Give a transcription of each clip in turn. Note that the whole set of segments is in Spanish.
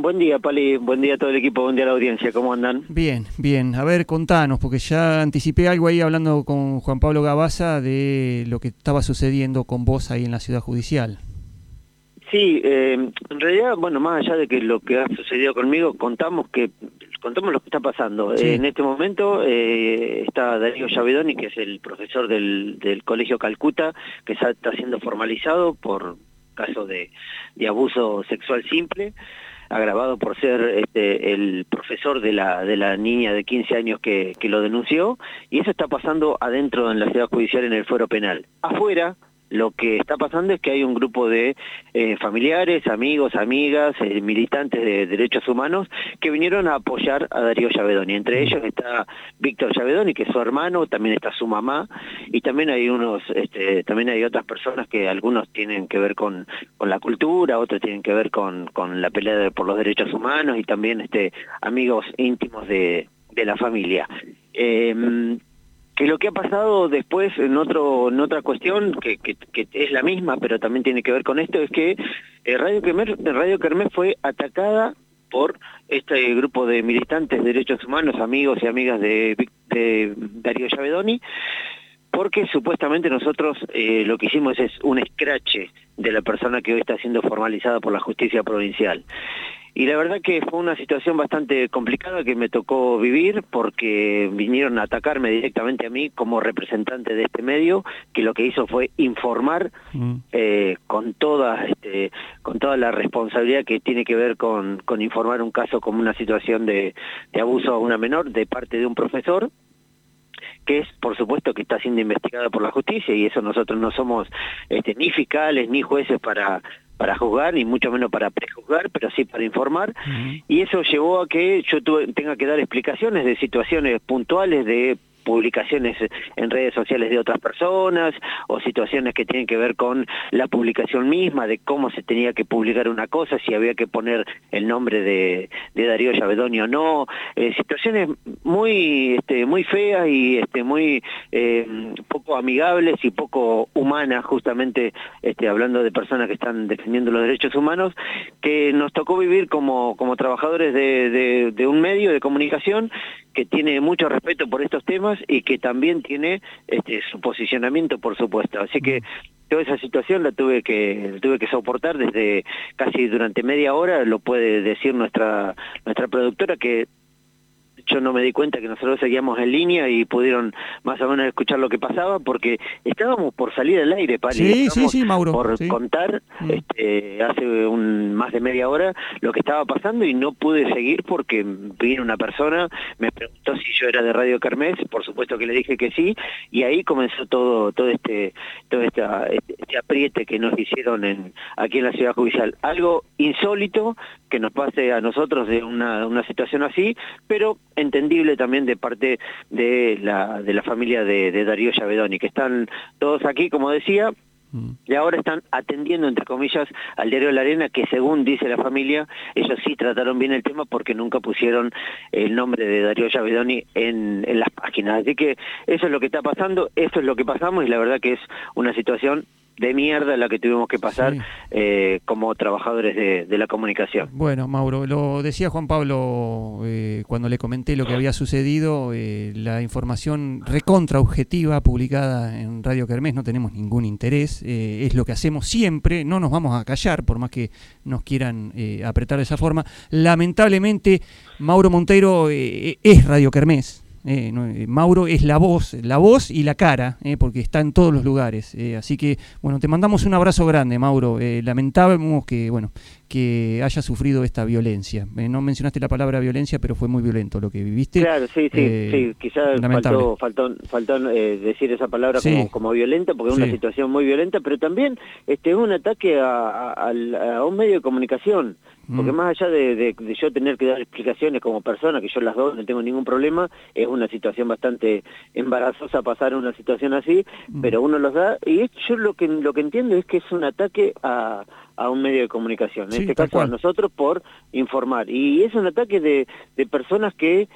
Buen día, Pali. Buen día a todo el equipo, buen día a la audiencia. ¿Cómo andan? Bien, bien. A ver, contanos, porque ya anticipé algo ahí hablando con Juan Pablo Gabaza de lo que estaba sucediendo con vos ahí en la ciudad judicial. Sí, eh, en realidad, bueno, más allá de que lo que ha sucedido conmigo, contamos que contamos lo que está pasando. en este momento eh, está Darío Llavedoni, que es el profesor del, del Colegio Calcuta, que está siendo formalizado por caso de, de abuso sexual simple agravado por ser este, el profesor de la, de la niña de 15 años que, que lo denunció, y eso está pasando adentro en la ciudad judicial en el fuero penal. Afuera, lo que está pasando es que hay un grupo de eh, familiares, amigos, amigas, eh, militantes de derechos humanos que vinieron a apoyar a Darío Llavedoni. Entre ellos está Víctor Llavedoni, que es su hermano, también está su mamá, y también hay unos, este, también hay otras personas que algunos tienen que ver con, con la cultura, otros tienen que ver con, con la pelea por los derechos humanos y también este, amigos íntimos de, de la familia. Eh, que lo que ha pasado después en otro en otra cuestión que, que, es la misma pero también tiene que ver con esto es que eh, Radio Kermés Radio fue atacada por este grupo de militantes de derechos humanos amigos y amigas de, de Darío Llavedoni porque supuestamente nosotros eh, lo que hicimos es un escrache de la persona que hoy está siendo formalizada por la justicia provincial. Y la verdad que fue una situación bastante complicada que me tocó vivir porque vinieron a atacarme directamente a mí como representante de este medio, que lo que hizo fue informar mm. eh, con, toda, este, con toda la responsabilidad que tiene que ver con, con informar un caso como una situación de, de abuso a una menor de parte de un profesor que es por supuesto que está siendo investigada por la justicia y eso nosotros no somos este, ni fiscales ni jueces para para juzgar, ni mucho menos para prejuzgar, pero sí para informar, y eso llevó a que yo tuve, tenga que dar explicaciones de situaciones puntuales de publicaciones en redes sociales de otras personas o situaciones que tienen que ver con la publicación misma, de cómo se tenía que publicar una cosa, si había que poner el nombre de, Darío Llavedoni o no, eh, situaciones muy este, muy feas y este, muy eh, poco amigables y poco humanas, justamente este, hablando de personas que están defendiendo los derechos humanos, que nos tocó vivir como, como trabajadores de, de, de un medio de comunicación que tiene mucho respeto por estos temas y que también tiene este, su posicionamiento, por supuesto. Así que toda esa situación la tuve que tuve que soportar desde casi durante media hora, lo puede decir nuestra nuestra productora que yo no me di cuenta que nosotros seguíamos en línea y pudieron más o menos escuchar lo que pasaba porque estábamos por salir al aire, para sí, sí, sí, Mauro, por contar mm. este, hace un, más de media hora lo que estaba pasando y no pude seguir porque vino una persona, me preguntó si yo era de Radio Carmes, por supuesto que le dije que sí, y ahí comenzó todo todo este todo esta, este, este apriete que nos hicieron en, aquí en la ciudad judicial. Algo insólito que nos pase a nosotros de una, una situación así, pero entendible también de parte de la, de la familia de, de Darío Llavedoni, que están todos aquí, como decía, mm. y ahora están atendiendo, entre comillas, al diario La Arena, que según dice la familia, ellos sí trataron bien el tema porque nunca pusieron el nombre de Darío Llavedoni en, en las páginas. Así que eso es lo que está pasando, eso es lo que pasamos y la verdad que es una situación de mierda la que tuvimos que pasar eh, como trabajadores de, la comunicación. Bueno, Mauro, lo decía Juan Pablo eh, cuando le comenté lo que había sucedido, eh, la información recontra objetiva publicada en Radio Kermés, no tenemos ningún interés, es lo que hacemos siempre, no nos vamos a callar por más que nos quieran apretar de esa forma. Lamentablemente, Mauro Monteiro es Radio Kermés. Eh, eh, Mauro es la voz, la voz y la cara, eh, porque está en todos los lugares. así que, bueno, te mandamos un abrazo grande, Mauro. lamentamos que, bueno, que haya sufrido esta violencia. no mencionaste la palabra violencia, pero fue muy violento lo que viviste. Claro, sí, sí, sí. Quizás faltó, faltó, decir esa palabra como, como, violenta, porque es una situación muy violenta, pero también este, es un ataque a un medio de comunicación. Porque mm. más allá de, yo tener que dar explicaciones como persona, que yo las doy, no tengo ningún problema, es una situación bastante embarazosa pasar una situación así, mm. pero uno los da, y yo lo que, lo que entiendo es que es un ataque a, a un medio de comunicación, en este caso a nosotros por informar. Y es un ataque de, de personas que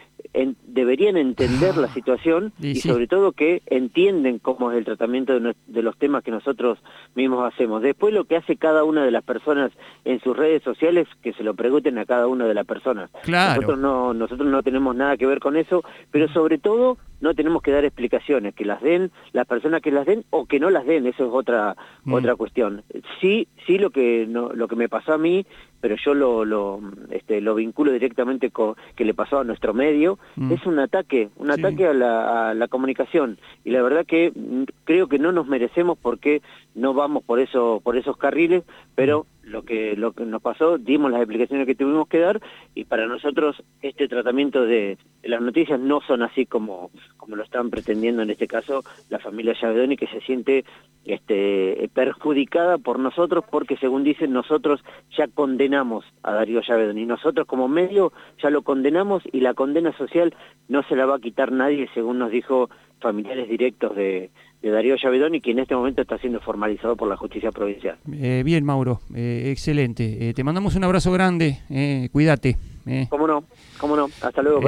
deberían entender la situación y, sobre todo que entienden cómo es el tratamiento de, los temas que nosotros mismos hacemos. Después lo que hace cada una de las personas en sus redes sociales, que se lo pregunten a cada una de las personas. Nosotros no, nosotros no tenemos nada que ver con eso, pero sobre todo no tenemos que dar explicaciones, que las den las personas que las den o que no las den, eso es otra mm. otra cuestión. Sí, sí lo que no, lo que me pasó a mí, pero yo lo lo este lo vinculo directamente con que le pasó a nuestro medio, mm. es un ataque, un ataque a la, a la comunicación y la verdad que mm, creo que no nos merecemos porque no vamos por eso por esos carriles, pero lo que lo que nos pasó, dimos las explicaciones que tuvimos que dar y para nosotros este tratamiento de, las noticias no son así como como lo están pretendiendo en este caso la familia Yavedoni que se siente este perjudicada por nosotros porque según dicen nosotros ya condenamos a Darío Yavedoni, nosotros como medio ya lo condenamos y la condena social no se la va a quitar nadie según nos dijo familiares directos de de Darío Llavedón y que en este momento está siendo formalizado por la justicia provincial. Eh, bien, Mauro, eh, excelente. Eh, te mandamos un abrazo grande, cuídate. Cómo no, cómo no. Hasta luego.